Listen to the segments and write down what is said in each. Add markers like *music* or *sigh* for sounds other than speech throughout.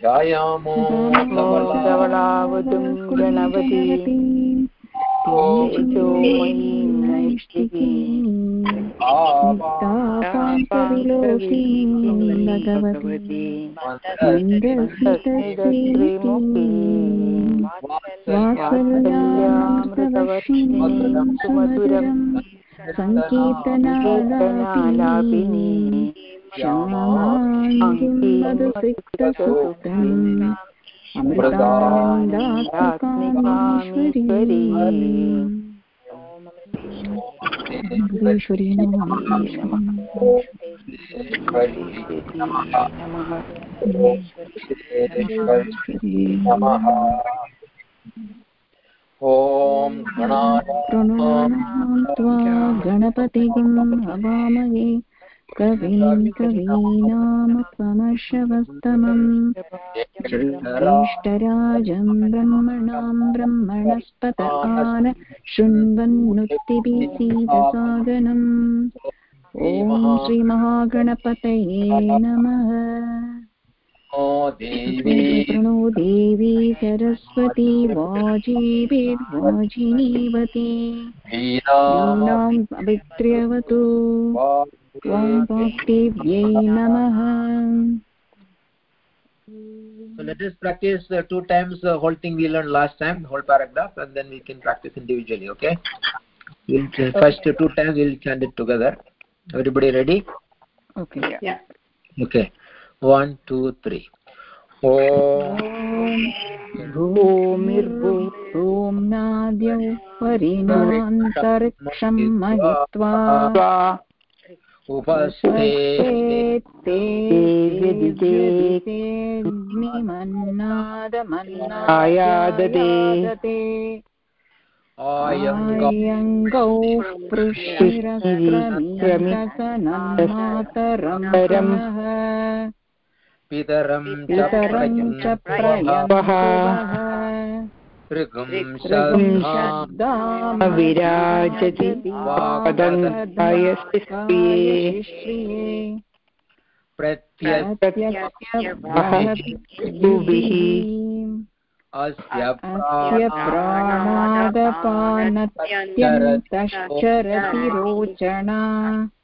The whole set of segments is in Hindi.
ध्यायामो धवलावतुं गणपति तेजोमयीं नैष्टिकीं नितापान्तविलोकीं भगवती मन्दस्मितश्रीमुखीं वात्सल्यामृतवर्षिणीं सुमधुरं सङ्कीर्तनालापिनी श्यामाङ्गिं मधुसिक्तसूत्रम् अमृतानन्दात्मिकामीश्वरी नमः। ॐ त्वा गणपतिगुम् भवामये कवीम् कवीनाम् त्वमश्रवस्तमम् श्री श्रेष्ठराजम् ब्रह्मणाम् ब्रह्मणस्पतपान शृण्वन्नुक्तिभिसीदसागनम् ॐ श्रीमहागणपतये नमः प्रणो देवी सरस्वती वाजीभिर्वाजिनीवती वीणाम् अभित्र्यवतु त्वां भक्तिभ्यै नमः So let us practice uh, two times the whole thing we learned last time, the whole paragraph, and then we can practice individually, okay? We'll uh, first two times we'll chant it together. Everybody ready? Okay. Yeah. Okay. One, two, three. ॐ भूमिर्भूम्नाद्यौ परिणान्तरिक्षं महित्वा उपस्थे तेऽग्निमन्नादमन्नायादते आयङ्गौ पृष्टिरक्रमीतसनन्मातरं पितरं च प्रयवः विराजति अस्य प्राणादपानत्यन्तश्चरति रोचना।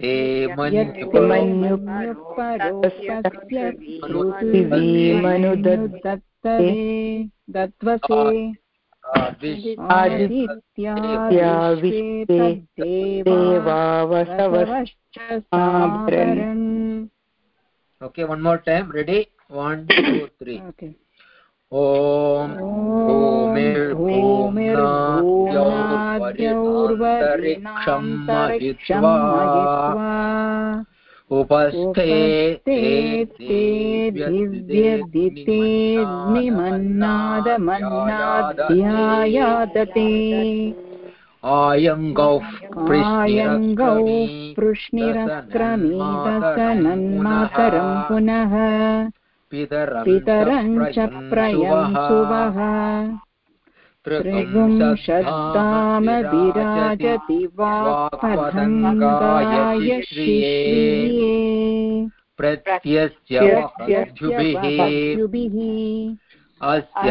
दत्वसे साभरन् Okay, one more time. Ready? One, two, three. Okay. ॐ भूमिर्भूम्नाद्यौर्वरिणान्तरिक्षं महित्वा उपस्थे ते दिव्यदितेर्निमन्नादमन्नाध्यायादते आयङ्गौः आयङ्गौ पृष्णिरक्रमीतसनन्मातरं पुनः पितरं च प्रयंसुवः त्रिगुंशद्धाम विराजति वाक्पथङ्गाय श्रिये प्रत्यस्य वह्युभिः अस्य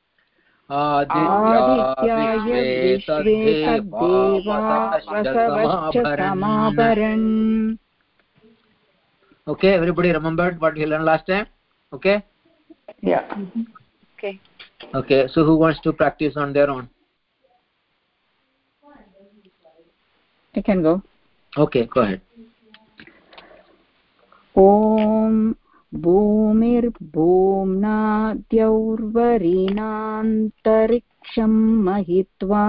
आदित्याय विश्वे तद्देवा वसवश्च समाभरन् okay everybody remembered what we learned last time okay yeah okay okay so who wants to practice on their own i can go okay go ahead ॐ भूमिर्भूम्नाद्यौर्वरीणान्तरिक्षं महित्वा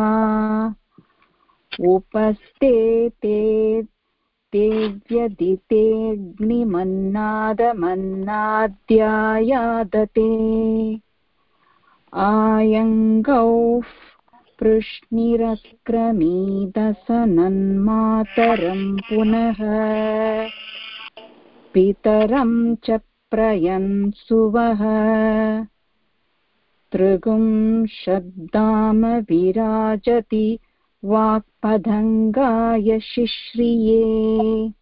उपस्थे ते तेव्यदितेऽग्निमन्नादमन्नाद्यायादते आयङ्गौः पृश्निरक्रमीदसनन्मातरं पुनः पितरं च प्रयन् सुवः। तृगुं शब्दाम विराजति वाक्पदङ्गाय शिश्रिये।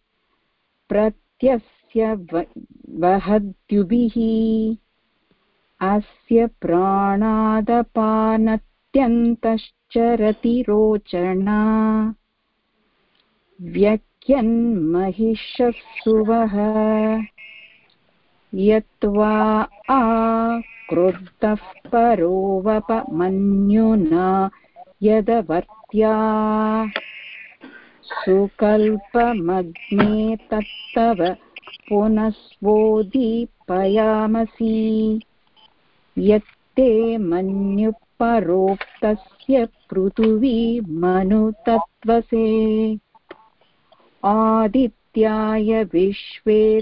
प्रत्यस्य वहद्युभिः। अस्य प्राणादपानत्यन्तश्चरति रोचना व्यक्यन्महिषस्सुवः यत्त्वा आ क्रुद्धः परोवपमन्युना यदवर्त्या। सुकल्पमग्ने तत्तव पुनस्वोदीपयामसि। यत्ते मन्युपरोक्तस्य पृथिवी मनुतत्त्वसे। आदित्याय विश्वे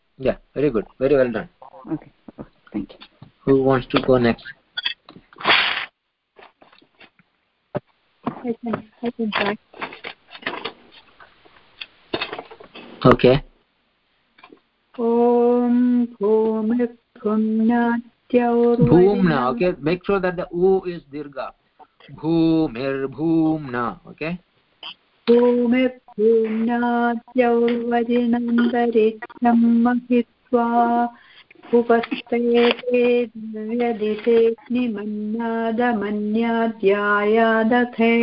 yeah very good. Very well done. Okay. Thank you. Who wants to go next? I can, I can try. okay. Om bhumna okay. Make sure that the u is dirgha. Bhumir bhumna okay? Bhumir भूमिर्भूम्नात्यौर्वरिणन्तरिक्षं महित्वा उपस्थेते दिव्यदितेऽग्निमन्नादमन्याद्यायादथे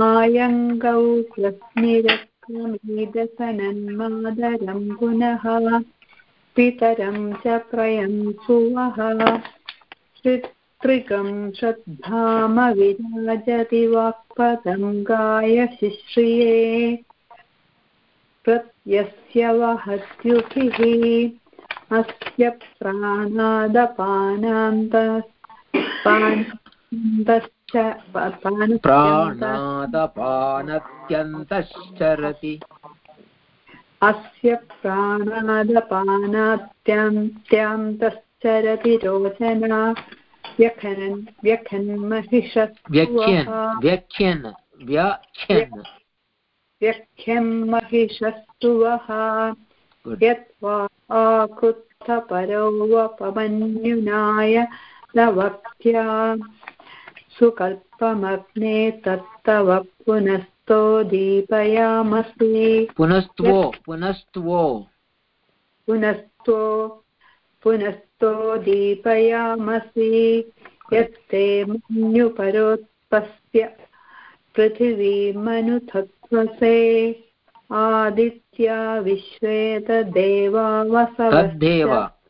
मायङ्गौ कृत्स्निरक्रमीदसनन्मादरं पुनः पितरं च प्रयंसुवः त्रिकं श्रद्धाम विराजति वाक्पतङ्गाय शिश्रिये प्रत्यस्य वहत्युभिः अस्य प्राणादपानान्तश्च प्राणादपानत्यन्तश्चरति। अस्य प्राणादपानात्यन्त्यान्तश्चरति रोचना व्यखनन् व्यख्यन् व्यख्यन् व्यख्यन्महिषस्तुवः Good. यत्वा सुकल्पमग्ने तत्तव पुनस्तो दीपयामसि। पुनस्त्वो पुनस्त्वो। पुनस्तो पुनस्तो दीपयामसि यत्ते मन्युपरोत्पस्य पृथिवीमनुथत्वसे आदित्या विश्वे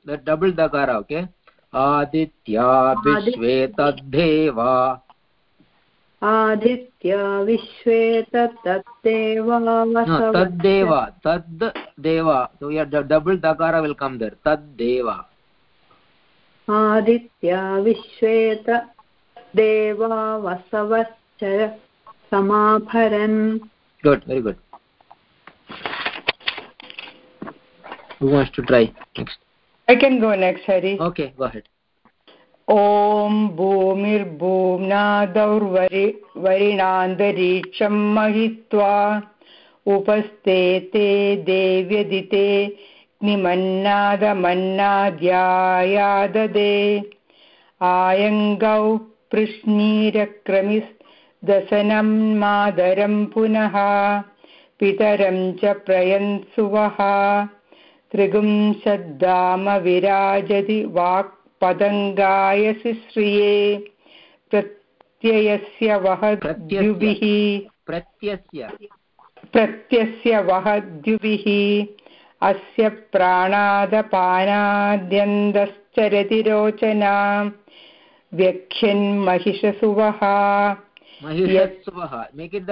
the double dakara okay aditya vishve tadheva Aditya विश्वे तत्तदेवा no वसवश्च। tadeva tad deva so yeah the double dakara will come there tadeva आदित्या विश्वेत देवा वसवश्च समाभरन्। Good very good I can go next Hari okay ॐ भूमिर्भूम्नादौर्वरि वरिणान्तरीक्षं महित्वा उपस्थेते देव्यदिते यत्निमन्नादमन्नाद्यायाददे आयङ्गौ पृश्नीरक्रमिदसनं मादरं पुनः पितरं च प्रयन्सुवः। त्रिगुंशद्दाम विराजति वाक्पदङ्गायसि श्रिये प्रत्ययस्य वहद्युभिः प्रत्यस्य प्रत्यस्य वहद्युभिः अस्य प्राणादपानाद्यन्दश्चरति रोचना व्यख्यन्महिषसुवः। महिषत्सुवः मेक् इट् द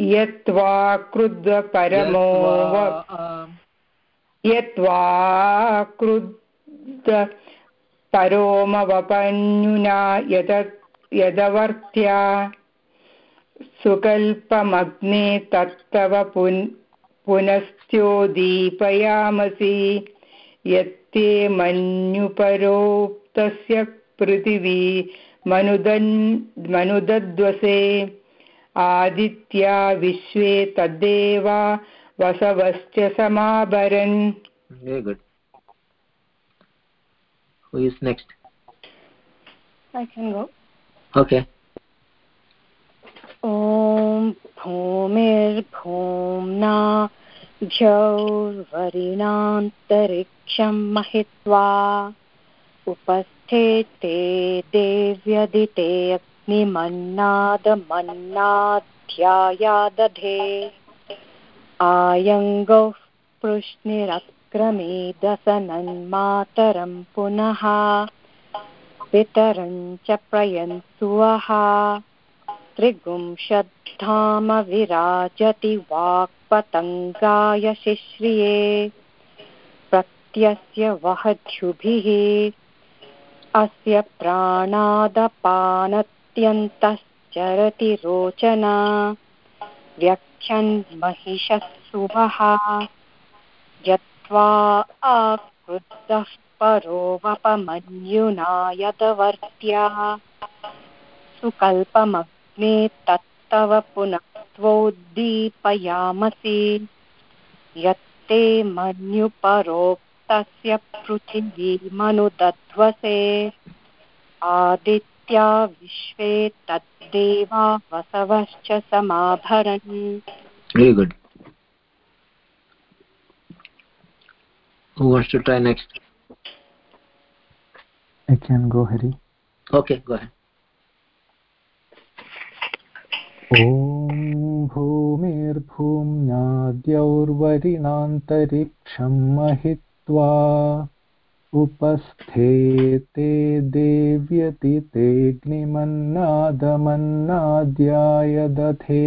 यत्वा क्रुद्ध परमो यत्वा क्रुद्ध परोमवपन्युना यद यदवर्त्या सुकल्पमग्ने तत्तव पुन् पुनश्चोदीपयामसि यत्ते मन्युपरोक्तस्य पृथिवी मनुदन् मनुदद्वसे। आदित्या विश्वे तद्देवा वसवश्च समाभरन्। Very good. Who is next? I can go. Okay. ॐ भूमिर्भूम्ना भ्यौर्वरिणान्तरिक्षं महित्वा उपस्थे ते देव्यदिते अग्निमन्नादमन्नाध्यायादधे आयङ्गौः पृश्निरक्रमेदसनन्मातरं पुनः पितरं च प्रयन्सुवः त्रिगुंशद्धाम विराजति वाक्पतङ्गाय शिश्रिये। प्रत्यस्य वहध्युभिः अस्य प्राणादपानत्यन्तश्चरति रोचना व्यख्यन्महिषत्सुवः यत्त्वा आक्रुद्धः परो वपमन्युना यदवर्त्या सुकल्पमग्ने तत्तव पुनः त्वोद्दीपयामसि यत्ते मन्युपरोक्तस्य पृथिवीमनुदध्वसे आदित्या विश्वे तद्देवा वसवश्च समाभरन्। Who wants to try next? I can go hari. Okay go ahead. ॐ भूमिर्भूम्नाद्यौर्वरिणान्तरिक्षं महित्वा उपस्थे ते देव्यति तेऽग्निमन्नादमन्नाद्यायदथे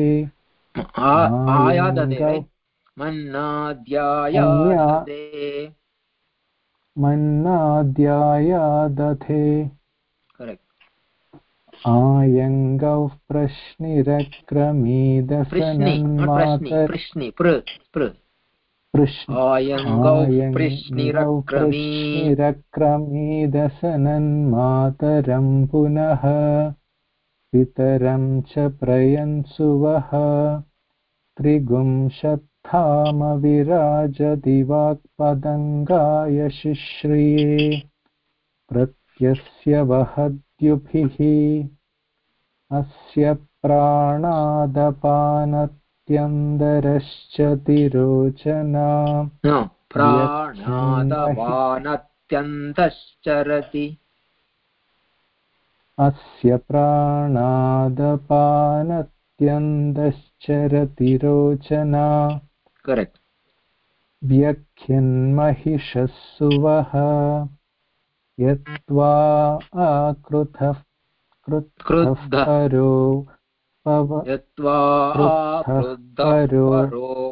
आयादधे मन्नाद्यायादधे मन्नाद्यायादथे आयङ्गौ प्रश्निरक्रमीदसनन्मातर पुनः। पितरं च प्रयन्सुवः त्रिगुंशत्थामविराजदिवाक्पदङ्गाय शिश्रिये प्रत्यस्य वहद्युभिः अस्य प्राणादपानत्यन्दरश्च तिरोचना प्राणादपानत्यन्तश्चरति अस्य प्राणादपानत्यन्दश्चरति रोचना correct. व्यख्यन्महिषः सुवः यत्त्वा आकृतः परो यत्त्वा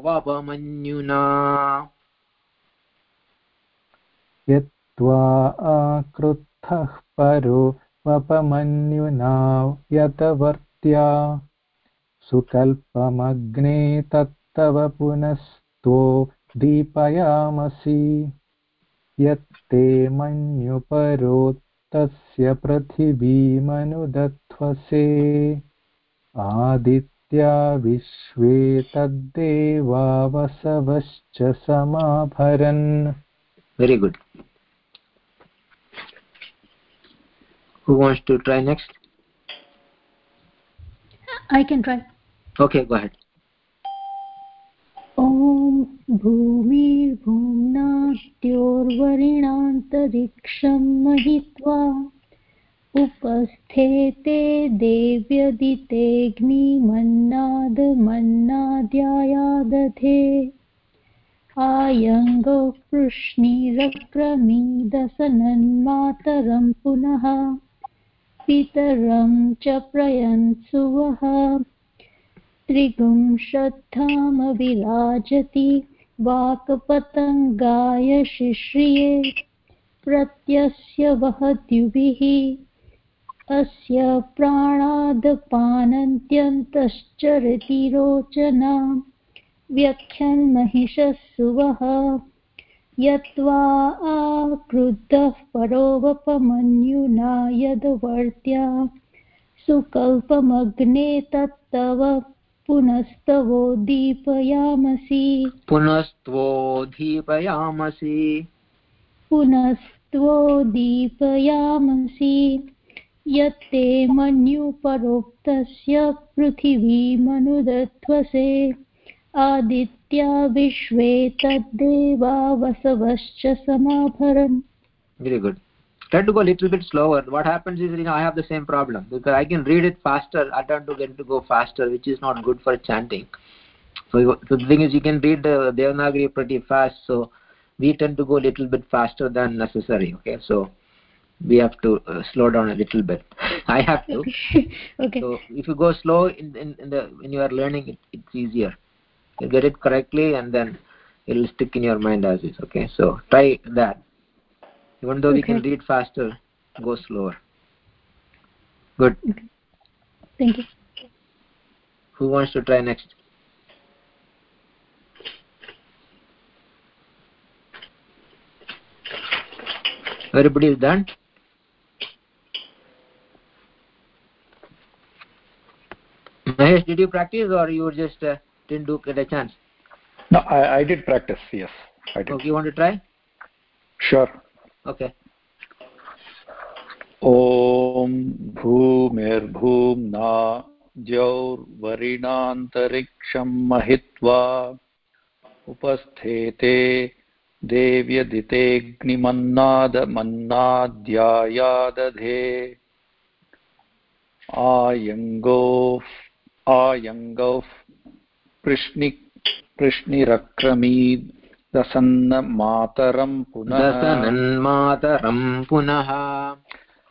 वपमन्युना यत्त्वा आकृद्धः परो वपमन्युना यतवर्त्या। सुकल्पमग्ने तत्तव पुनस्त्वो दीपयामसि। यत्ते मन्युपरो तस्य पृथिवीमनुदध्वसे। आदित्या विश्वे तद्देवा वसवश्च समाभरन्। Very good. Who wants to try next? I can try. Okay go ahead. ॐ भूमिर्भुम्नाद्योर्वरिणान्तरिक्षं महित्वा उपस्थेते देव्यदितेऽग्निमन्नादमन्नाद्यायादधे। आयङ्गौ कृष्णिरक्रमीदसनन्मातरं पुनः पितरं च प्रयन्सुवः। त्रिगुंशद्धामविराजति वाक्पतङ्गाय शिश्रिये प्रत्यस्य वहद्युभिः अस्य प्राणादपानन्त्यन्तश्चरति रोचना व्यख्यन्महिषः सुवः यत्त्वा आक्रुद्धः परोवपमन्युना यद्वर्त्या सुकल्पमग्ने तत्तव पुनस्तवोद्दीपयामसि पुनस्त्वोदीपयामसि पुनस्त्वोद्दीपयामसि यत्ते मन्युपरोक्तस्य पृथिवीमनुदध्वसे आदित्या विश्वे तद्देवा वसवश्च समाभरन्। Very good. Try to go a little bit slower. What happens is you know i have the same problem. Because i can read it faster. I try to get to go faster which is not good for chanting. So, so the thing is you can read the devanagari pretty fast. So we tend to go a little bit faster than necessary. Okay? So we have to uh, slow down a little bit. *laughs* I have to. *laughs* Okay. So if you go slow in, in, in the when you are learning it, it's easier. You get it correctly and then it will stick in your mind as is. Okay? So try that even though we can read faster go slower good thank you who wants to try next everybody is done Mahesh, did you practice or you just uh, didn't do get a chance? No, I, I did practice. Yes, I did. Okay, you want to try? Sure. Okay. ॐ भूमिर्भूम्ना द्यौर्वरिणान्तरिक्षं महित्वा उपस्थेते देव्यदितेऽग्निमन्नादमन्नाद्यायादधे आयङ्गोः आयङ्गौः पृश्नि पृश्निरक्रमीद् दसन्नमातरं पुनः दशनन्मातरं पुनः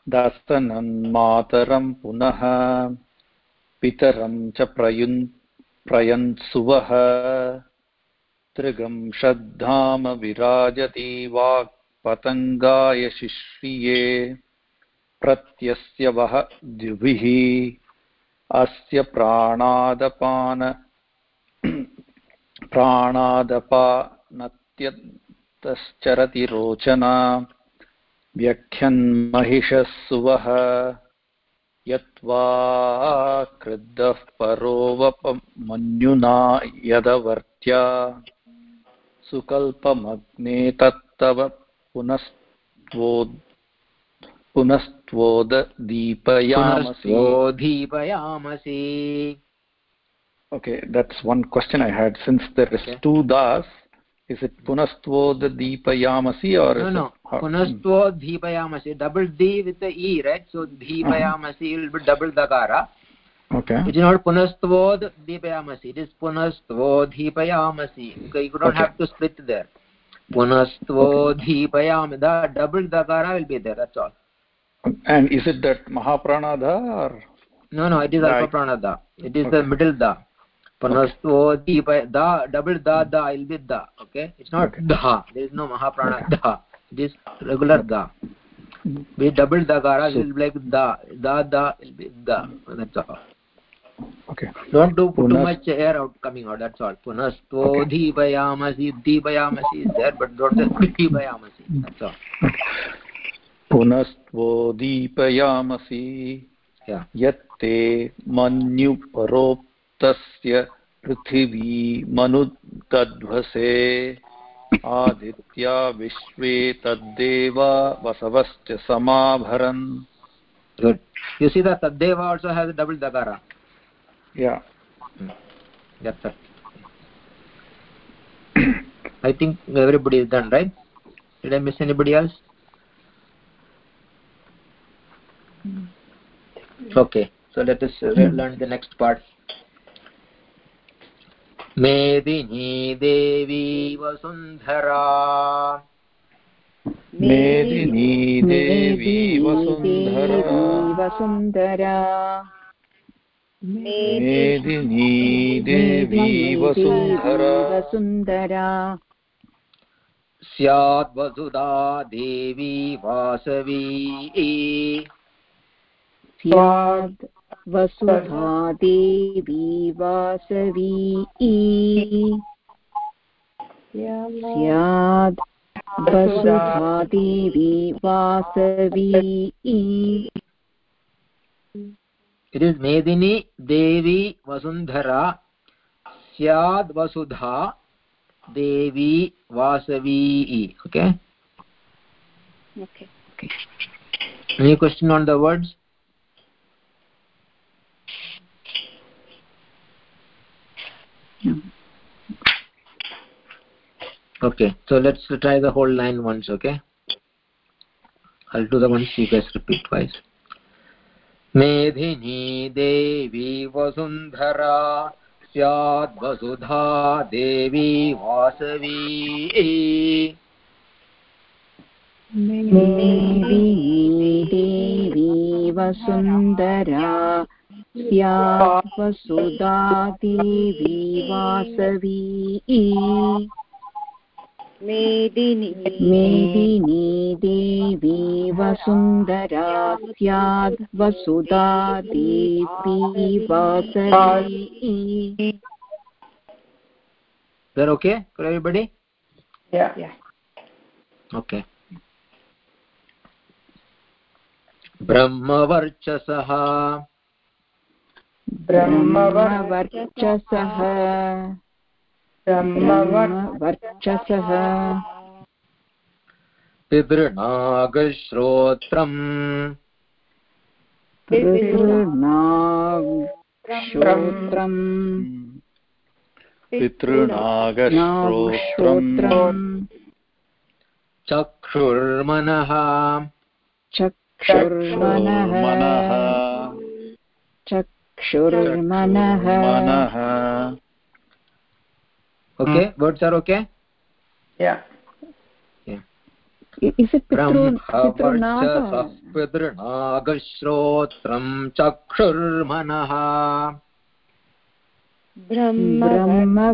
दास्तनन्मातरं पुनः पितरं च प्रयुन् प्रयन्सुवः त्रिगंशद्धाम विराजति वाक्पतङ्गाय शिश्रिये प्रत्यस्य वः द्युभिः अस्य प्राणादपान प्राणादपानत्यन्तश्चरति रोचना व्यख्यन्महिषः सुवः यत्वा क्रुद्धः परोवपमन्युना यदवर्त्या सुकल्पमग्ने तत्तव पुनस्त्वोद् पुनस्त्वोदीपयामसि पुनस्त्वोदीपयामसि Okay, that's one question I had. Since there is Okay. two das, is it punastvodadipayamasi or No, no. it how- Double D with the E, right? So dhipayamasi will be double dagara. Okay. It is not punastvod dhipayamasi. It is punastvod dhipayamasi. Okay, you don't Okay. have to split there. Punastvod dhipayam. The double dagara will be there. That's all. And is it that Mahapranadha or No, no. It is alpha pranada. It is okay. the middle da. Punastvod dhipay. Da double da da will be da. Okay. It's not Okay. da. There is no mahaprana da. It is regular da. With double dagara So- will be like da. Da da will be da. That's all. okay? don't do too Punas- much air out coming out that's all punastvo dhipayamasi dhipayamasi is there but don't say dhipayamasi that's all पुनस्त्वोदीपयामसि Yeah. यत्ते मन्युपरोक्तस्य पृथिवी मनु मनुतध्वसे आदित्या विश्वे तद्देवा वसवश्च समाभरन् Good. You see that Tadeva also has a double Dagara. Yeah. That's it. I think everybody is done, right? Did I miss anybody else? Okay, so let us uh, learn the next part. मेदिनी देवी वसुन्धरा। मेदिनी देवी वसुन्धरा। वसुन्धरा। मेदिनी देवी वसुन्धरा। वसुन्धरा। स्याद्वसुधा देवी वासवी। स्याद् वसुधा देवी वासवी मेदिनी देवी वसुंधरा स्याद् वसुधा देवी Vasavi okay okay any the words Okay, so let's try the whole line once, okay? I'll do the ones you guys repeat twice. मेधिनी देवी वसुन्धरा स्याद्वसुधा देवी वासवी मेदिनी देवी वसुन्धरा वासवी मेदिनी मेदिनी देवी वसुन्धरा स्याद् वसुधा देवी वासवी that okay for everybody? Yeah. yeah. Okay. ब्रह्मवर्चसः ब्रह्मवर्चसः। ब्रह्मवर्चसः। पितृनागश्रोत्रम्। पितृनाक्षोत्रम् पितृनागश्रोत्रम्। नागश्रोत्रम् चक्षुर्मनः। चक्षुर्मनः। मनः चक्षुर्मनः मनः Okay, words are okay? Yeah. I- Is it Pitru, ब्रह्मवर्चसः चक्षुर्मनः।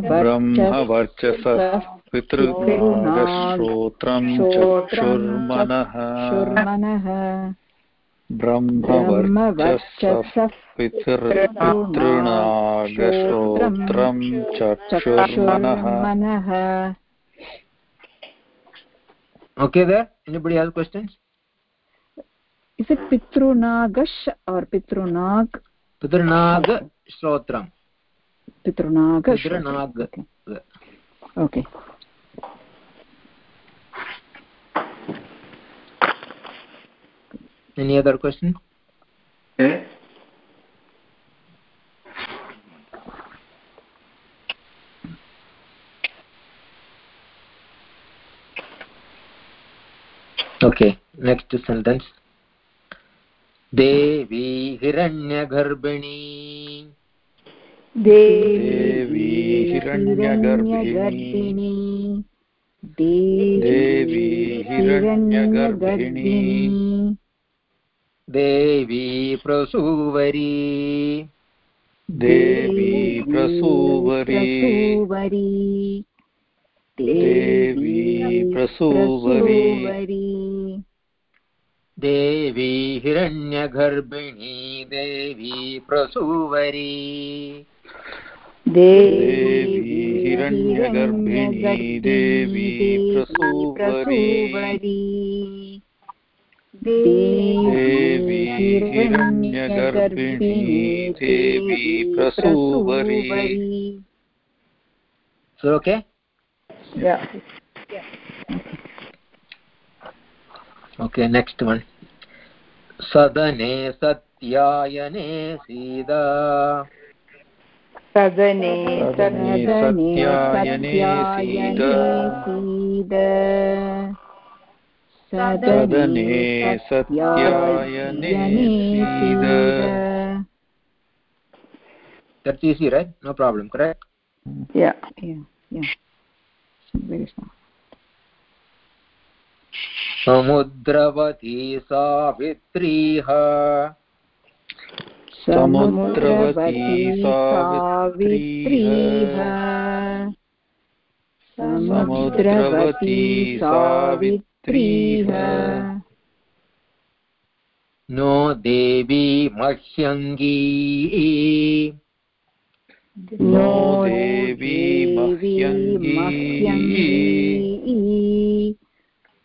ब्रह्मवर्चसः पितृनागश्रोत्रम् चक्षुर्मनः। चक्षुर्मनः। ब्रह्मवर्चसः पितृनागश्रोत्रम् चक्षुर्मनः Okay there? Anybody have questions? Is it Pitrunagash or Pitrunag? पितृनाग श्रोत्रम् Pitrunagash. पितृनाग Okay. Any other question? Okay. Okay, next sentence. देवी हिरण्यगर्भिणी देवी हिरण्यगर्भिणी देवी हिरण्यगर्भिणी देवी प्रसूवरी देवी प्रसूवरी देवी प्रसूवरी देवी हिरण्यगर्भिणी देवी प्रसूवरी देवी हिरण्यगर्भिणी देवी प्रसूवरी देवी हिरण्यगर्भिणी देवी प्रसूवरी so okay Yeah. okay next one sadane satyayane sida सदने सदने सत्यायने सीद सदने सत्यायने सीद that's easy right no problem correct Yeah. Yeah, yeah. Very small. समुद्रवती सावित्रीः समुद्रवती सावित्रीः समुद्रवती सावित्रीः नो देवी मह्यङ्गी नो देवी मह्यङ्गी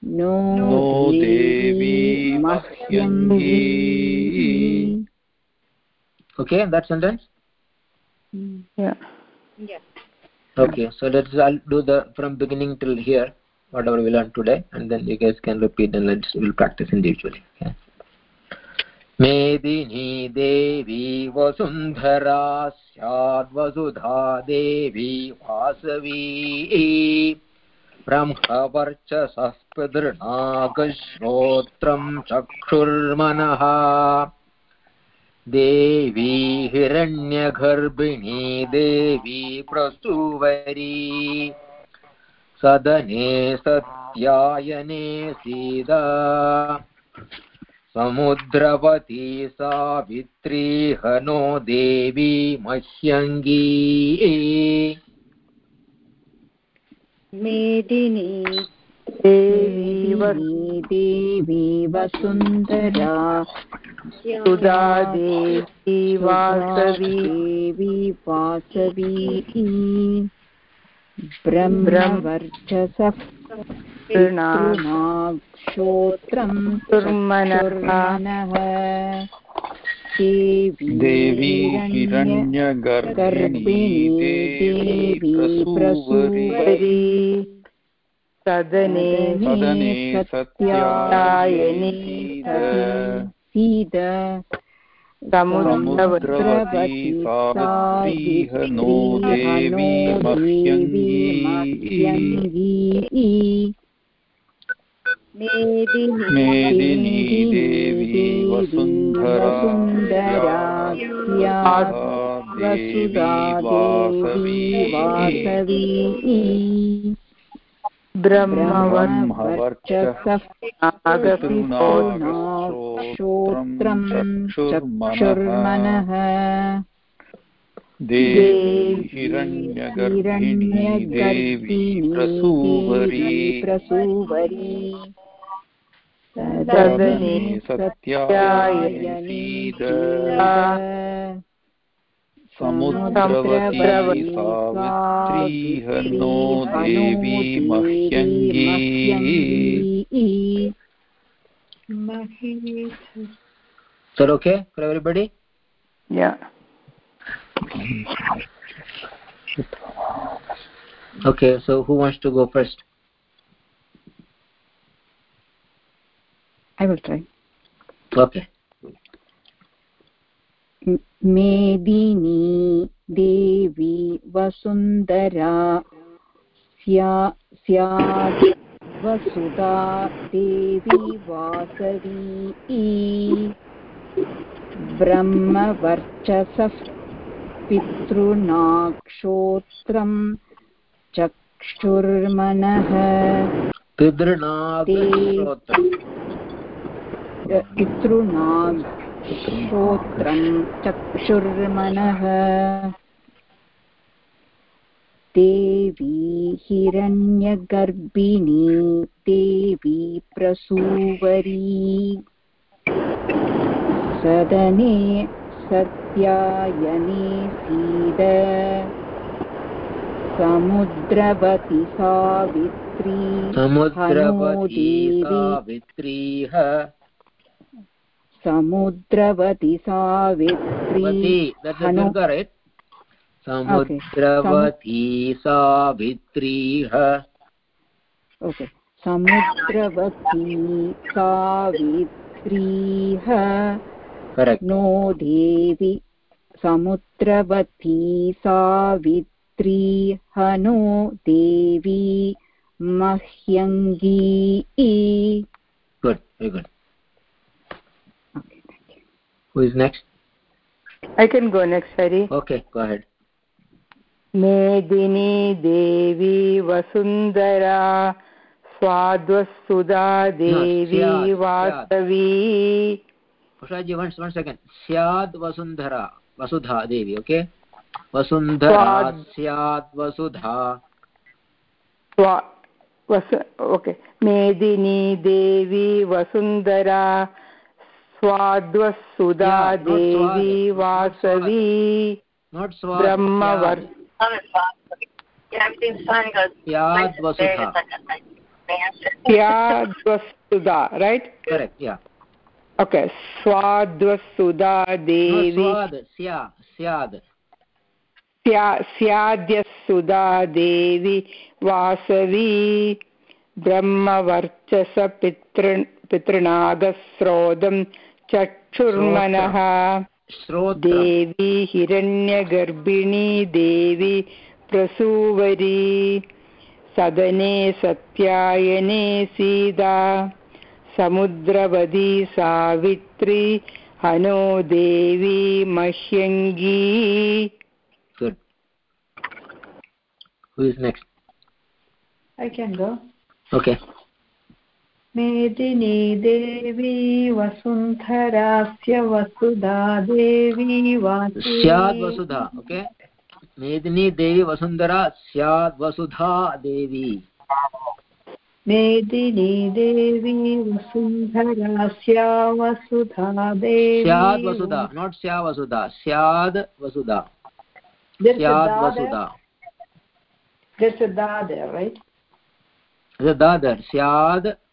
नो नो देवी मह्यङ्गी okay that sentence Yeah. okay so let's all do the from beginning till here Whatever we learned today and then you guys can repeat and let's we'll practice individually okay मेदिनी देवी वसुन्धरा स्याद्वसुधा देवी वासवी ब्रह्मवर्चसः चक्षुर्मनः देवी हिरण्यगर्भिणी देवी प्रसूवरी सदने सत्यायने सीदा समुद्रवती सावित्री हनो देवी मह्यङ्गी। मेदिनी। देवी देवी वसुन्धरा वसुधा देवी वासवी। देवी वासवी ब्रह्मवर्चसः चक्षुर्मनः चक्षुर्मनः देवी देवी हिरण्य हिरण्यगर्भिणी देवी प्रसूवरी सदने सदने सत्यायने सीद समुद्रवती सावित्रीह नो देवी मह्यङ्गी मेदिनी मेदिनी देवी वसुन्धरा देवी वासवी। ब्रह्मवर्चसः श्रोत्रं चक्षुर्मनः हिरण्यगर्भिणी देवी प्रसूवरी प्रसूवरी सदने सत्यायनीद समुद्रवती सावित्रीह नो देवी मह्यङ्गी so okay for everybody Yeah. okay so who wants to go first I will try. okay मेदिनी देवी वसुन्धरा स्या स्यात् वसुधा देवी वासवी ब्रह्मवर्चसः पितॄणाक्षोत्रं चक्षुर्मनः। पितॄणाग् श्रोत्रं चक्षुर्मनः देवी हिरण्यगर्भिणी देवी प्रसूवरी। सदने सत्यायने सीद। समुद्रवति सावित्री समुद्रवती हनो देवी सावित्रीः समुद्रवति सावित्री? समुद्रवती सावित्रीः ओके समुद्रवती सावित्रीः नो देवी समुद्रवती सावित्री हनो देवी मह्यङ्गी। Good very good who is next I can go next, Hari. okay go ahead मेदिनी देवी वसुन्धरा स्वाद्वसुधा देवी स्यात्, Vasavi Ushaji, one, one second. Syad Vasundhara. Vasudha Devi, okay? Vasundhara Swad. Syad Vasudha. स्वा वस ओके मेदिनी देवी वसुन्धरा स्वाद्वसुधा देवी वासवी. ब्रह्मवर् Correct, yeah. okay स्वाद्वसुधा देवी Swad. Sya. Syad. स्या- स्याद्यसुधा देवी वासवी ब्रह्मवर्चस पितृ पितृनागस्रोदं चक्षुर्मनः. देवी हिरण्यगर्भिणी देवी प्रसूवरी सदने सत्यायने सीता समुद्रवदी सावित्री हनो देवी मह्यङ्गी Good. Who is next? I can go. Okay. मेदिनी देवी वसुन्धरास्य वसुधा देवी स्याद् वसुधा ओके? मेदिनी देवी वसुन्धरा स्याद् वसुधा देवी। मेदिनी देवी वसुन्धरास्य वसुधा देवी। वसुधा नोट् स्या वसुधा स्याद् वसुधा। स्याद् वसुधा। This is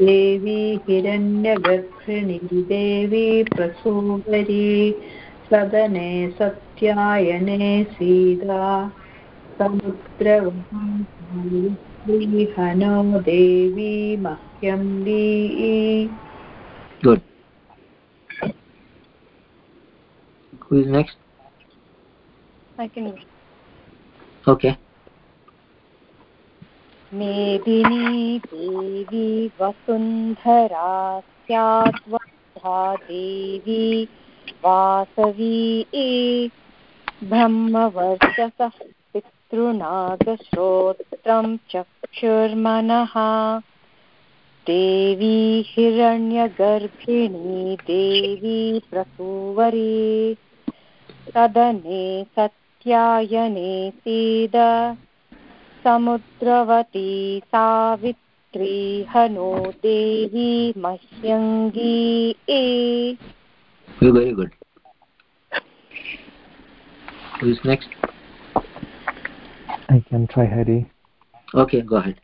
देवी हिरण्यगर्भिणी देवी प्रसूवरी सदने सत्यायने सीता समुद्रवती हनो देवी मह्यम्बी Good. Who is next? I can Okay. मेदिनी देवी वसुन्धरा स्याद्वधा देवी वासवी ए ब्रह्मवर्चसः पितृनागश्रोत्रं चक्षुर्मनः देवी हिरण्यगर्भिणी देवी प्रसूवरी सदने सत्यायने सीद समुद्रवती सावित्री हनो देवी मह्यङ्गी very good. Who is next? I can try Hari. Okay, go ahead.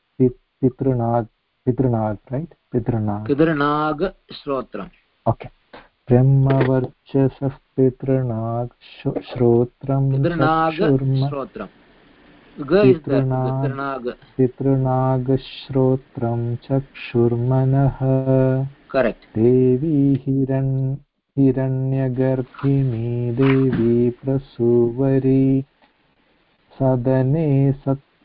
पितृनाग पितृनाग right? पितृनाग. Pidranag Shrotram. okay. ब्रह्मवर्चसः पितृनाग श्- श्रोत्रं. पितृनागश्रोत्रं चक्षुर्मनः। देवी हिरण् हिरण्यगर्भिणी देवी प्रसूवरी। सदने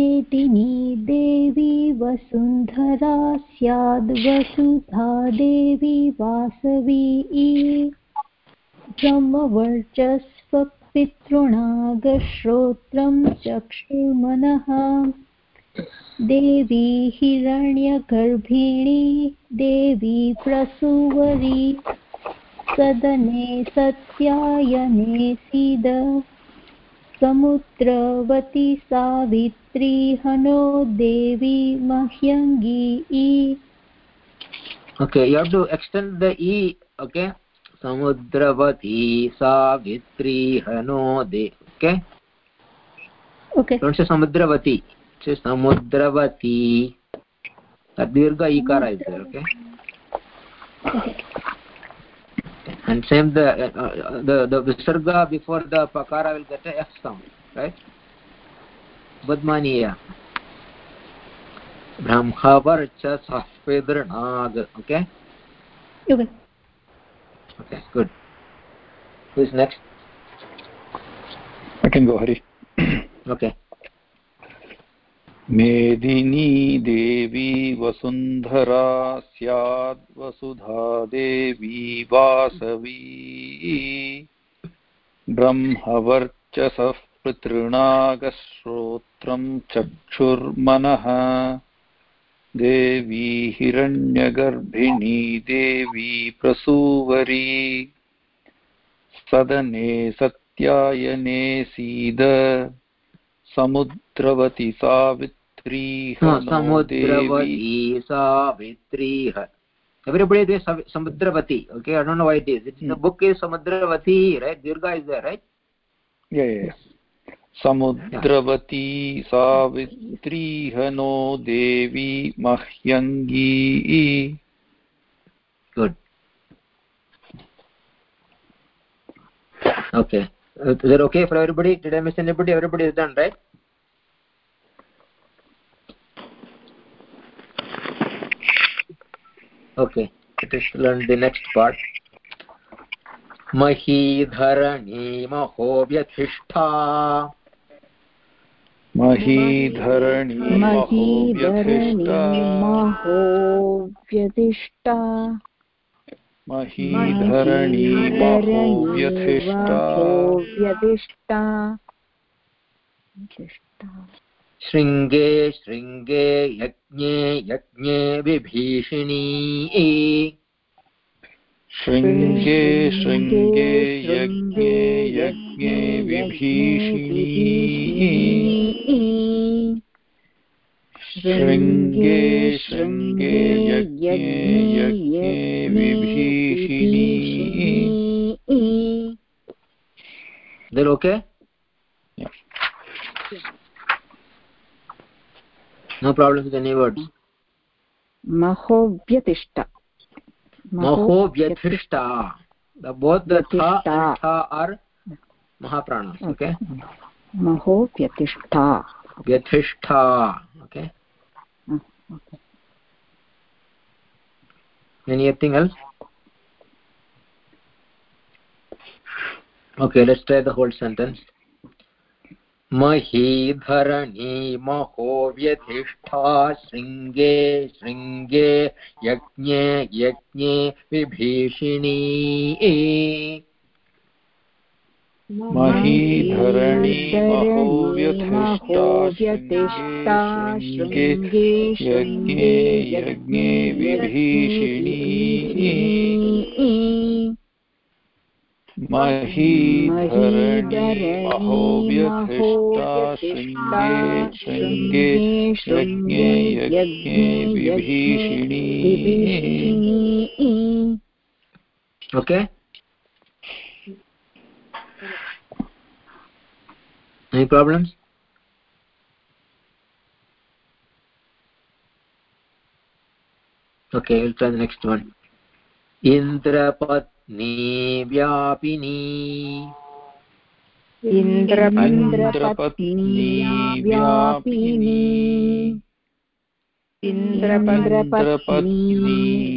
मेदिनी देवी वसुन्धरा स्याद्वसुधा देवी वासवी ब्रह्मवर्चस्वपितॄणागश्रोत्रं चक्षुर्मनः देवी हिरण्यगर्भिणी, देवी प्रसुवरी, सदने सत्यायने सीद समुद्रवती सावित्री हनो देवी मह्यंगी ई। Okay you have to extend the E okay समुद्रवती सावित्री हनो दे ओके ओके डोंट से समुद्रवती से समुद्रवती। दीर्घ ईकार आई okay And same the uh, uh, the the Visarga before the Pakara will get a F sound, right? Badmaniya. Brahmavarcha Sahpedranag. Okay? Okay. Okay, good. Who is next? I can go, Hari. Okay. मेदिनी देवी वसुन्धरा स्याद् वसुधा देवी वासवी। ब्रह्मवर्चसः पितृणागश्रोत्रं चक्षुर्मनः। देवी हिरण्यगर्भिणी, देवी प्रसूवरी। सदने सत्यायने सीद। समुद्रवती सावित्री No, हनो देवी Everybody there Samudravati. Okay, I don't know why it is. It's, The book is Samudravati, right? Dirgha is there, right? Yeah, yeah. समुद्रवती सावित्री हनो देवी मह्यङ्गी Good. Okay. Uh, Is that okay for everybody? Did I miss anybody? Everybody is done, right? Okay. Let us learn the next part. महीधरणी महोव्यथिष्ठा। महीधरणी महीधरणी महोव्यथिष्ठा। महोव्यतिष्ठा महीधरणी महोव्यथिष्ठा। व्यदिष्टा शृङ्गे शृङ्गे यज्ञे यज्ञे विभीषणी। शृङ्गे शृङ्गे यज्ञे यज्ञे विभीषिणी। शृङ्गे शृङ्गे यज्ञे यज्ञे विभीषिणी। That okay? no problems with any words. Mahovyatishta. Mahovyatishta. The both the tha and tha are mahapranas okay. Maho mahovyatishta. Vyatishta okay? Ah, okay. Anything else? Okay let's try the whole sentence. महीधरणी महो व्यधिष्ठा शृङ्गे शृङ्गे यज्ञे यज्ञे विभीषिणी। महीधरणी महोव्यथिष्ठा शृङ्गे यज्ञे यज्ञे विभीषिणी। महीधरणी अहोव्यथिष्टा शृङ्गे शृङ्गे यज्ञे यज्ञे विभीषिणी okay any problems okay we'll try the next one indrapatni vyapini इन्द्रपत्नी व्यापिनी इन्द्रपत्नी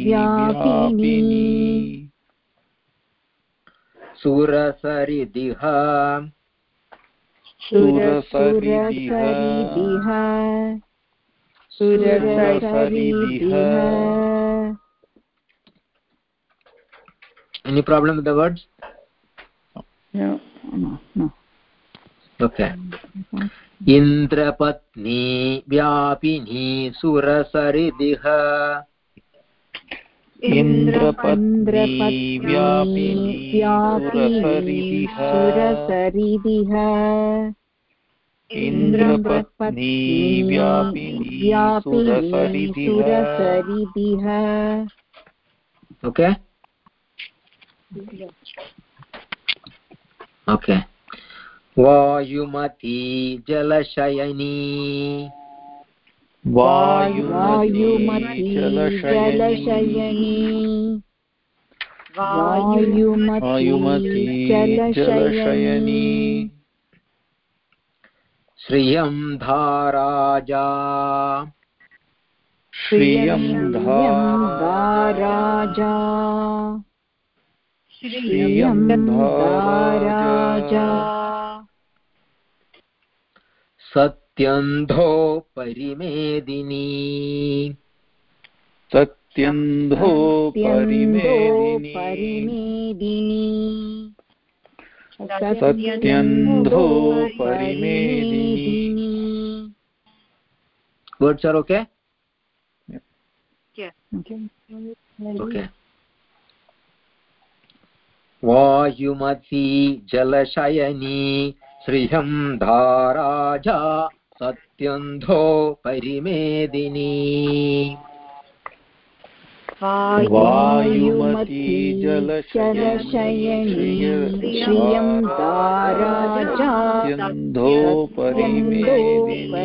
व्यापिनी सुरसरिदिह। सुरसरिदिह। सुरसरिदिह। Any problem with the words? No. no no. Okay. इन्द्रपत्नी व्यापिनी सुरसरिदिह इन्द्रपत्नी व्यापिनी सुरसरिदिह इन्द्रपत्नी व्यापिनी सुरसरिदिह सुरसरिदिह okay. Okay. वायुमती जलशयनी। वायुमती जलशयनी। वायुमती जलशयनी। श्रियं धाराजा। श्रियं राजा श्रियं राजा सत्यन्धो परिमेदिनी सत्यन्धो परिमेदिनी। परिमेदिनी सत्यन्धो परिमेदिनी। Words are okay. Okay. वायुमती जलशयनी श्रियं धाराजा सत्यन्धो परिमेदिनी वायुमती जलशयनी श्रियं दाराजा सत्यन्धो परिमेदिनी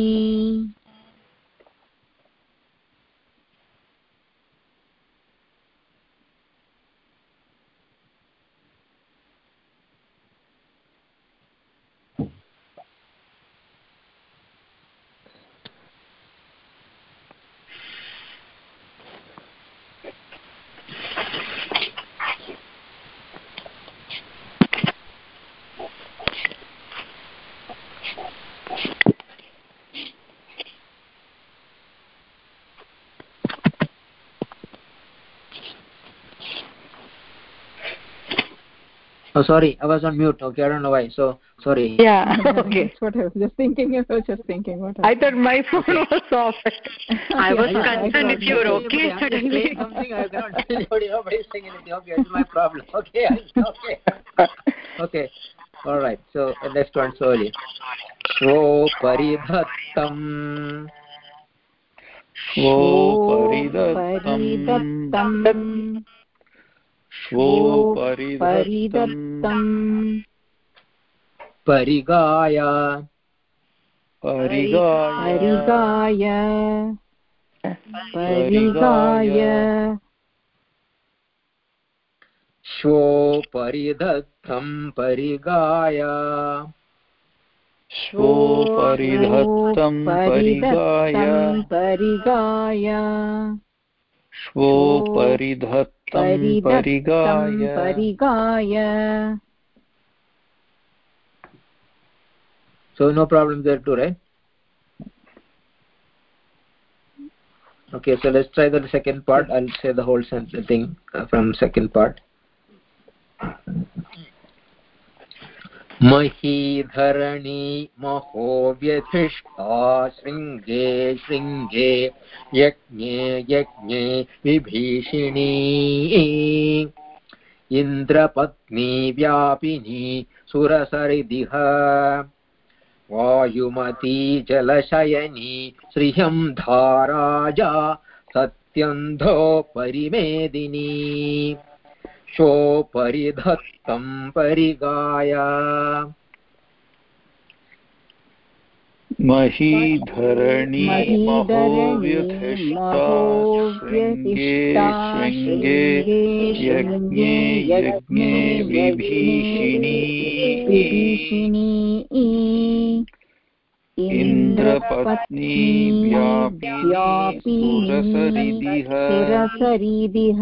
Oh, sorry, I was on mute. Okay, I don't know why. So sorry. Yeah. *laughs* okay. *laughs* It's whatever. Just thinking. I was just thinking. Whatever. I thought my phone okay. was off. *laughs* I was yeah, concerned I if you were okay. okay suddenly. Something I cannot tell you. Nobody's saying anything. Okay, it's my problem. Okay. Okay. okay. All right. So next one slowly. Swoparidhattam. Swoparidhattam. परिदत्तम् परिगाय परिगाय परिगाय परिगाय श्वो परिधत्तं परिगाय परिगाय परिगाय श्वो परिधत्तं परिगाय परिगाय so no problem there too right okay so let's try the second part i'll say the whole sentence thing uh, from second part महीधरणी महो व्यधिष्ठा शृङ्गे शृङ्गे यज्ञे यज्ञे विभीषिणी। इन्द्रपत्नी व्यापिनी सुरसरिदिह। वायुमती जलशयनी श्रियं धाराजा सत्यन्धो परिमेदिनी शोपरिधत्तं परिगाय। महीधरणी महो व्यधिष्ठा शृङ्गे यज्ञे यज्ञे विभीषिणी। इन्द्रपत्नी सुरसरिदिह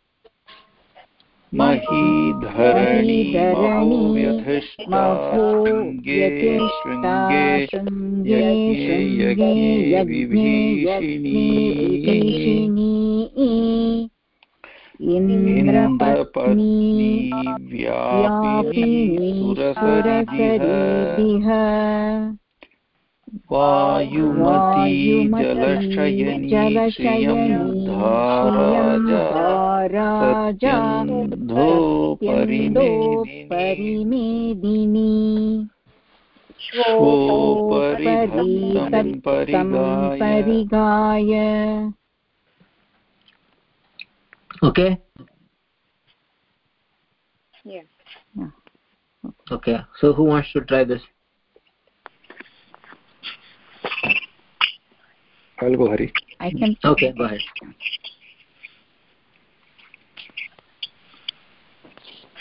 महीधरणी महो व्यधिष्ठा शृङ्गे यज्ञे यज्ञे विभीषिणी इन्द्रपत्नी व्यापिनी सुरसरिदिह वायुमती जलशयनी श्रियं धाराजा सत्यन्धो परिमेदिनी श्वोपरिधत्तं परिगाय परिगाय। Okay? Yeah. okay. So who wants to try this I'll go Hari I can okay go ahead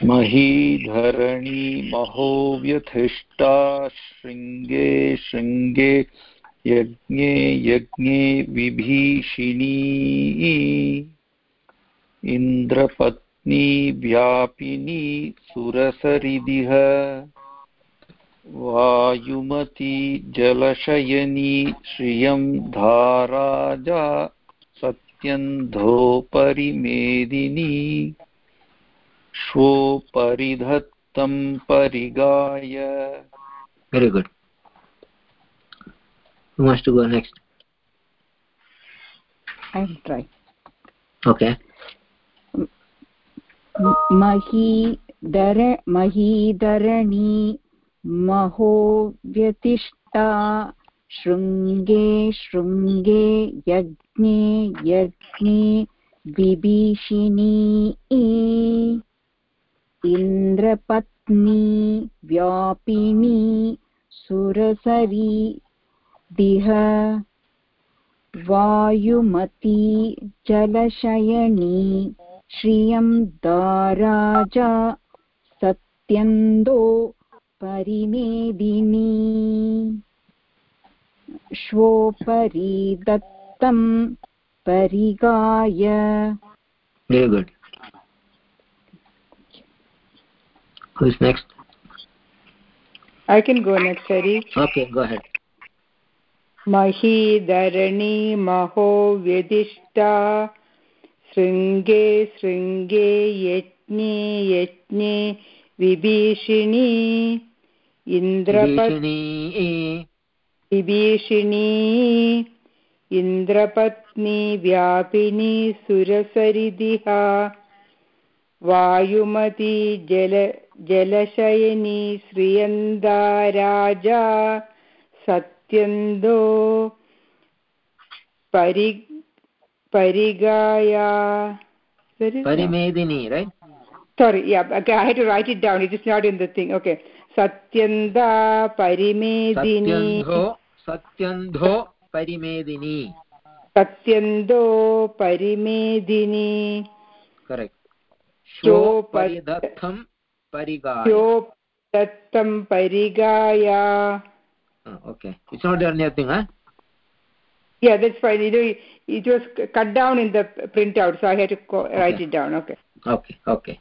महीधरणी महो व्यथिष्टा शृङ्गे शृङ्गे यज्ञे यज्ञे विभीषिणी इन्द्रपत्नी व्यापिनी सुरसरिदिह वायुमती जलशयनी श्रियं धाराजा सत्यन्धो परिमेदिनी श्वोपरिधत्तं परिगाय। Very good. Who wants to go next? I will try. okay. Mahidhar महीधरणी महो व्यतिष्ठा शृङ्गे शृङ्गे, यज्ञे यज्ञे, विभीषिणी, इन्द्रपत्नी, व्यापिनी, सुरसरी, दिह, वायुमती, जलशयनी, श्रियं दाराजा, सत्यन्दो परिमेदिनी। श्वोपरि दत्तं परिगाय। Very good. Who's next? I can go next, Hari. okay go ahead. महीधरणी महो व्यदिष्टा शृङ्गे शृङ्गे यज्ञे यज्ञे विभीषिणी इन्द्रपत् विभीषिणी इन्द्रपत्नी व्यापिनी सुरसरिदिहा वायुमती जल जलशयनी श्रियन्दा राजा सत्यन्दो परि परिगाया parimedini right sorry yeah okay i had to write it down it is not in the thing okay satyando parimedini correct Shop- shoparidatham parigaya yo dattam parigaya Ah, okay it's not there anything huh yeah that's fine know it was cut down in the printout so i had to write Okay. it down okay okay okay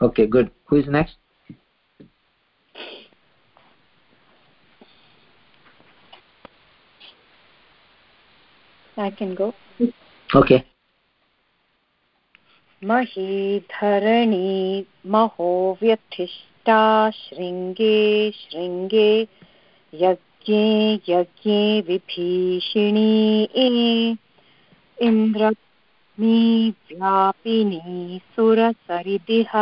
okay good. Who is next? I can go. okay. महीधरणी महो व्यथिष्टा शृङ्गे शृङ्गे यज्ञे यज्ञे विभीषिणी इन्द्रमी व्यापिनी सुरसरिदिह।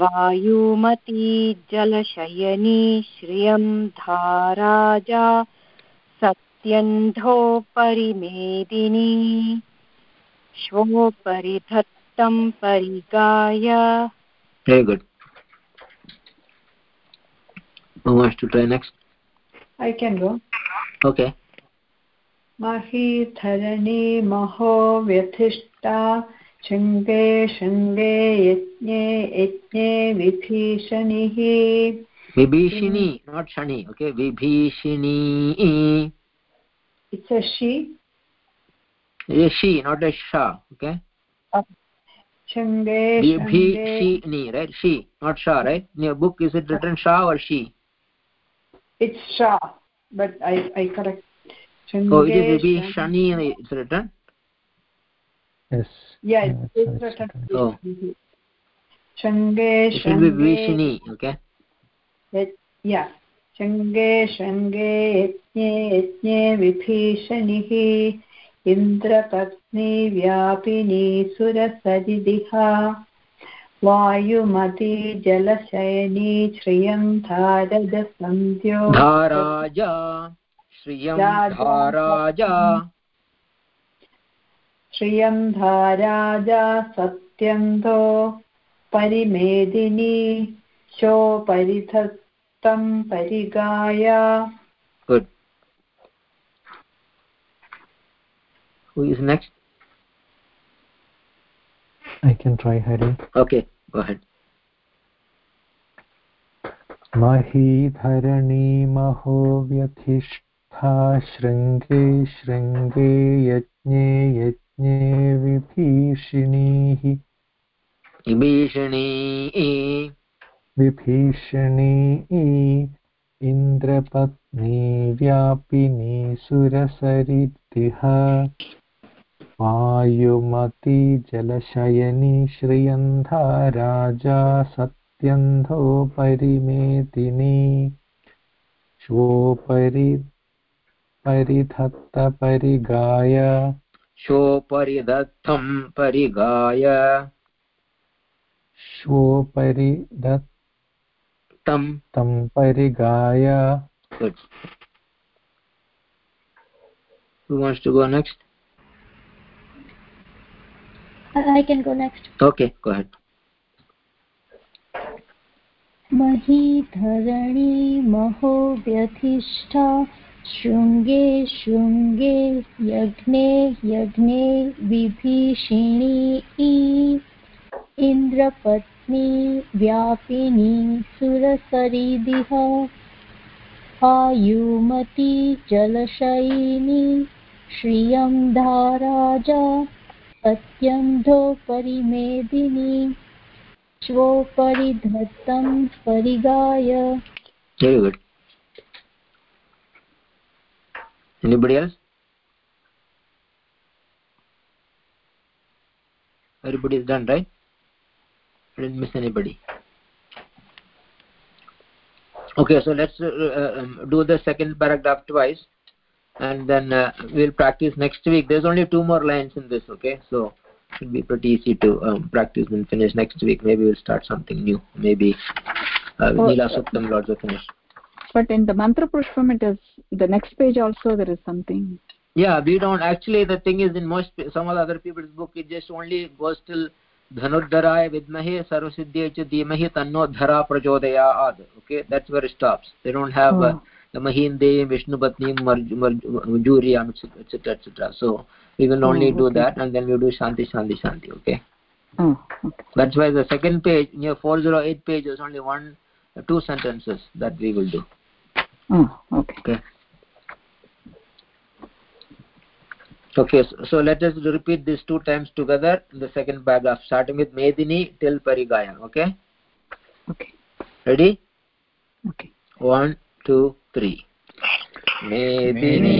वायुमती जलशयनी श्रियं धाराजा। सत्यन्धो परिमेदिनी श्वोपरिधत्तं परिगाय। Very good. Who wants to try next? I can go. okay. महीथरणी महो व्यथिष्ठा शृङ्गे शृङ्गे यज्ञे यज्ञे विभीषणिः। विभीषिणी नाट् शणि ओके विभीषिणी। इट्स् शी शि नाट् एषा ओके शृङ्गे विभीषिणी रे शि नाट् शा रे बुक् इस् शा और् oh it is vibhishani it's written yes Yeah, it's, it's written. Oh. Shृङ्गे it should be vibhishini okay यत्- Yeah. शृङ्गे शृङ्गे यज्ञे यज्ञे विभीषणिः इन्द्रपत्नी व्यापिनी सुरसरिदिहा वायुमती जलशयनी श्रियं धारद सन्ध्यो धाराजा श्रियं धाराजा श्रियं धाराजा सत्यन्तो परिमेदिनी शोपरिधत्तं परिगाय good. Who is next? I can try hari. Okay go ahead. महीधरणी महो व्यथिष्ठा शृङ्गे शृङ्गे यज्ञे यज्ञे विभीषिणीः। विभीषणी। विभीषणी इन्द्रपत्नी व्यापिनी सुरसरिदिह वायुमती जलशयनी श्रियन्धा राजा सत्यन्धो परिमेदिनी श्वोपरि परिधत्तपरिगाय। शोपरिदत्तं परिगाय। श्वोपरिधत्तं तं परिगाय। Good. Who wants to go next? I can go next. okay go ahead. महीधरणी महो व्यधिष्ठा शृङ्गे शृङ्गे यज्ञे यज्ञे विभीषिणी इन्द्रपत्नी व्यापिनी सुरसरिदिह आयुमती जलशयिनी श्रियं धाराजा सत्यन्धो परिमेदिनी श्वोपरिधत्तं परिगाय। Anybody else? Everybody is done right? I didn't miss anybody. Okay so let's uh, uh, um, do the second paragraph twice and then uh, we'll practice next week. There's only two more lines in this okay? So it should be pretty easy to um, practice and finish next week. Maybe we'll start something new. Maybe uh, Oh, uh, Suktam will also finish but in the mantra pushpam it is the next page also there is something. Yeah we don't actually the thing is in most some of the other people's book it just only goes till sarvasiddhye cha dhimahi tanno dhara prachodayad okay? That's where it stops. They don't have uh, Oh. the mahinde vishnu patni marjuriyam etc etc so we will only Oh, do that and then we do shanti shanti shanti okay? Oh okay. That's why the second page near 408 page is only one two sentences that we will do okay okay okay so, so let us repeat this two times together in the second paragraph starting with medini till parigaya okay okay ready okay one two three मेदिनी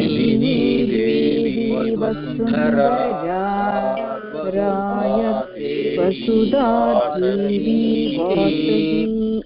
देवी वसुन्धरा वसुधा देवी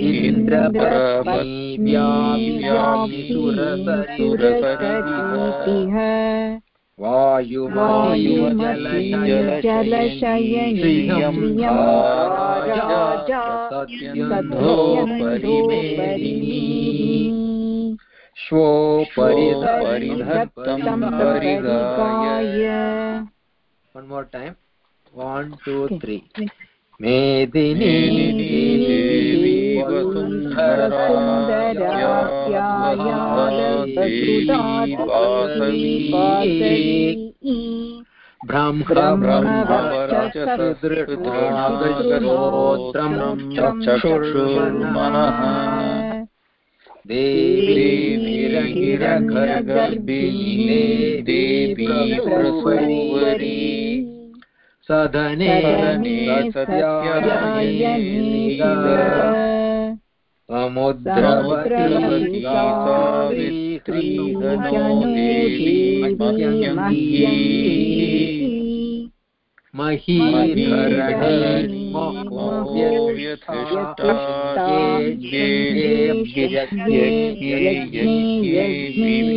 समुद्रवती महीकरहरणि सुरसरितिः परिधत्तं परिगाय। One more time. One two three. मेदिनी देवी ब्रह्मवर्चसृदृढागश्रोत्रं चक्षुर्मनः देवीरङ्गिरगर्भिणी देवी प्रसूवरी सदने समुद्रवती महीधरणि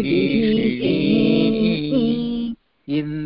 इन्द्रपन्द्रपीव्यापिनिः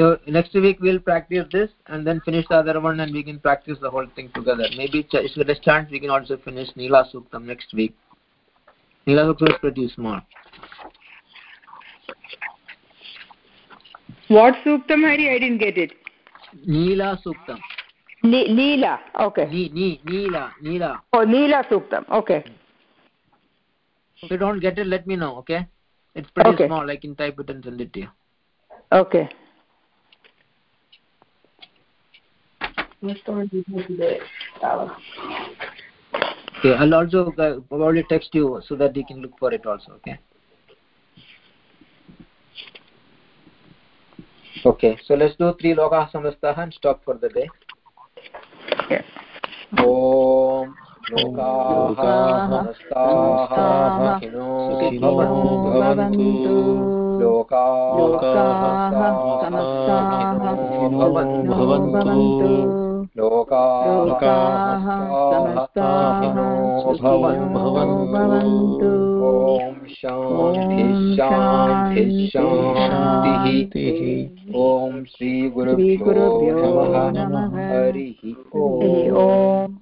So next week we'll practice this and then finish the other one and we can practice the whole thing together. Maybe if there's chance we can also finish nila Suktam next week. nila Suktam is pretty small. What Suktam Hari? I didn't get it. nila Suktam. Ne- Leela. Okay. Nee, nee, Neela, Neela. Oh, Neela Suktam. Okay. If you don't get it, let me know, okay? It's pretty Okay. small. I can type it and send it to you. Okay. Okay, I'll also uh, probably text you so that you can look for it also, okay? Okay, so let's do three loka samastah and stop for the day. Yeah. ॐ लोकाः समस्ताः सुखिनो भवन्तु लोकाः समस्ताः सुखिनो भवन्तु लोकाः सुखिनो भवन्तु। ॐ शान्ति शान्ति शान्तिः। ॐ श्रीगुरुभ्यो नमः। हरिः ॐ Om.